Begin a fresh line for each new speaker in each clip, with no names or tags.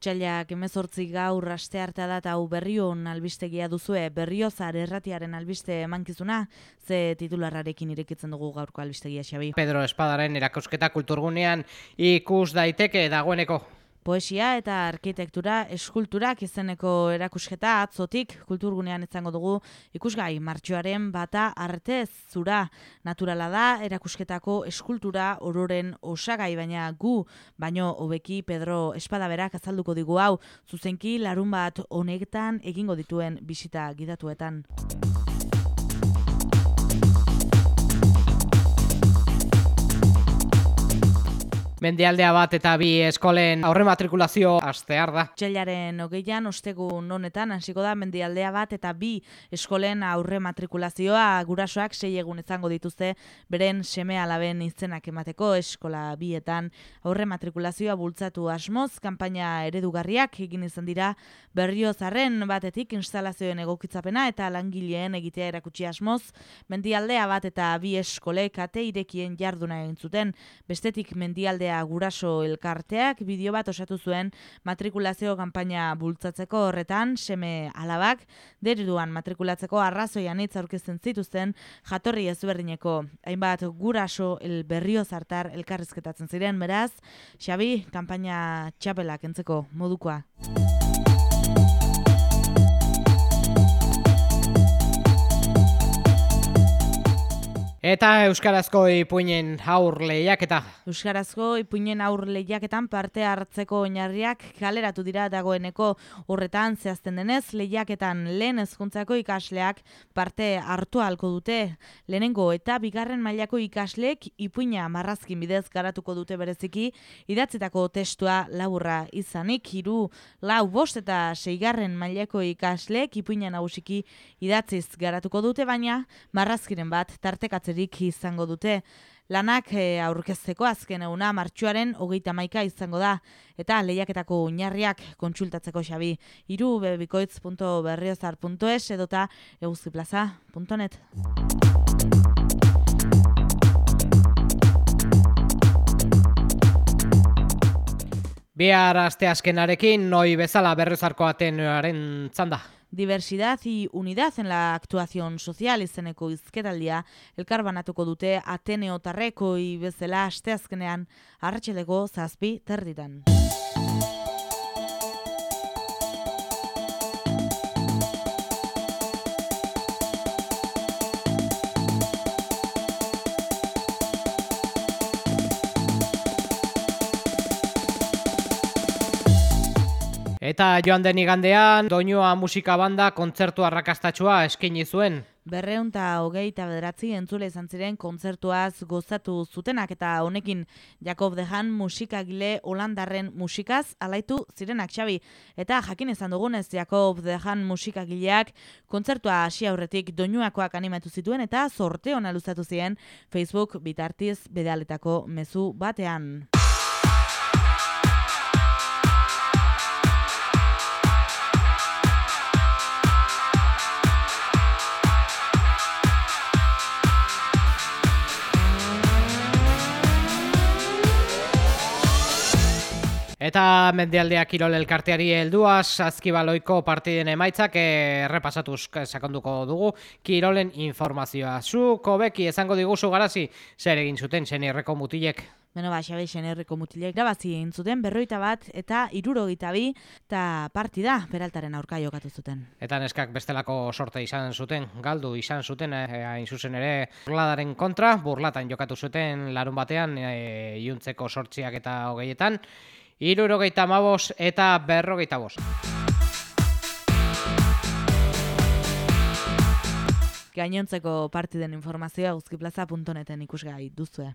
Otsailak emezortzi gaur aste harta da eta hau berrion albistegia duzue, berriozar erratiaren albiste emankizuna, ze titularrarekin irekitzen dugu gaurko albistegia, Xabi.
Pedro Espadaren erakusketa kulturgunean ikus daiteke dagoeneko.
Poesia eta arkitektura eskulturak izeneko erakusketa atzotik kulturgunean izango dugu ikusgai martxoaren bata arte zura naturala da erakusketako eskultura ororen osagai baina gu baino hobeki Pedro Espadaberak azalduko digu hau zuzenki larun bat honetan egingo dituen bisita gidatuetan.
Mendialdea bat eta bi eskolen aurre matrikulazio astear da.
Txailaren hogeian, ostegun honetan, hasiko da mendialdea bat eta bi eskolen aurre matrikulazioa. Gurasoak sei egun izango dituzte beren seme alaben izenak emateko eskola bietan. Aurre matrikulazioa bultzatu asmoz, kanpaina eredugarriak egin izan dira berrio zarren batetik instalazioen egokitzapena eta langileen egitea erakutsi asmoz, mendialdea bat eta bi eskolek ate irekien jarduna egin zuten, bestetik mendialdea guraso elkarteak bideo bat osatu zuen matrikulazio kanpaina bultzatzeko horretan seme alabak deriduan matrikulatzeko arrazoian hitz aurkezten zituzten jatorri ezberdineko. Hainbat guraso el berrio zartar elkarrizketatzen ziren beraz Xabi kanpaina txapelak entzeko modukoa
Eta Euskarazko ipuinen aur lehiaketa.
Euskarazko ipuinen aur lehiaketan parte hartzeko oinarriak kaleratu dira dagoeneko horretan zehazten denez lehiaketan lehen hezkuntzako ikasleak parte hartu halko dute. Lehenengo eta bigarren mailako ikasleek ipuina marrazkin bidez garatuko dute bereziki idatzitako testua laburra izanik hiru lau bost eta seigarren mailako ikasleek ipuina nagusiki idatziz garatuko dute baina marrazkiren bat tartekatzen izango dute. Lanak e, aurkezteko azken eguna martxuaren hogeita maika izango da. Eta lehiaketako oinarriak kontsultatzeko xabi. Iru bebikoitz.berriozar.es edota eguzkiplaza.net.
Bihar aste azkenarekin noi bezala berriozarko atenuaren zanda.
Diversidad y unidad en la actuación social izeneko izketaldia elkarbanatuko dute Ateneo Tarreko bezala asteazkenean arratsaleko zazpi terditan.
Eta joan den igandean, doinua musika banda kontzertu arrakastatxua eskaini zuen.
Berreunta hogei eta bederatzi entzule izan ziren kontzertuaz gozatu zutenak eta honekin Jakob Dehan musikagile Holandarren musikaz alaitu zirenak xabi. Eta jakin izan dugunez Jakob Dehan musikagileak kontzertua hasi aurretik doinuakoak animatu zituen eta sorte hona luzatu ziren Facebook bitartiz bedaletako mezu batean.
Eta mendialdea kirol elkarteari helduaz azkibaloiko partiden emaitzak errepasatuz sakonduko dugu kirolen informazioa. Zu kobeki esango diguzu garazi zer egin zuten senierreko mutilek.
Beno ba, xabe senierreko mutilek grabazi egin zuten berroita bat eta iruro bi eta partida peraltaren aurka jokatu zuten.
Eta neskak bestelako sorte izan zuten, galdu izan zuten, eh, hain zuzen ere burladaren kontra, burlatan jokatu zuten larun batean e, iuntzeko sortziak eta hogeietan irurogeita mabos eta berrogeita bos.
Gainontzeko partiden informazioa guzkiplaza.neten ikusgai duzue.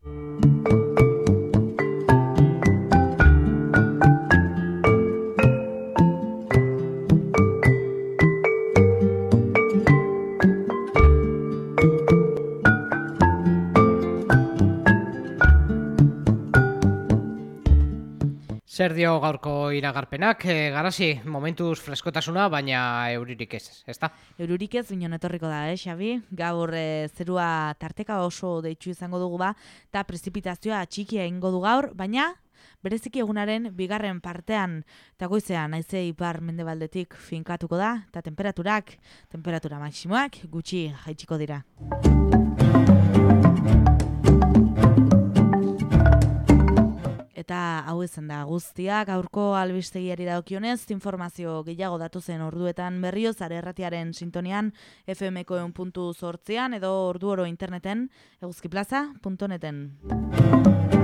Zer dio gaurko iragarpenak, e, garasi, momentuz freskotasuna, baina euririk ez, ez da?
Euririk ez, binon etorriko da, eh, Xabi? Gaur e, zerua tarteka oso deitzu izango dugu ba, eta prezipitazioa txikia ingo du gaur, baina bereziki egunaren bigarren partean, eta goizean naize ipar mendebaldetik finkatuko da, eta temperaturak, temperatura maksimoak gutxi jaitsiko dira. Hau izan da guztiak gaurko albistegiari dagokionez informazio gehiago datu zen orduetan berrio zare erratiaren sintonian FMko eun edo ordu oro interneten eguzkiplaza.neten.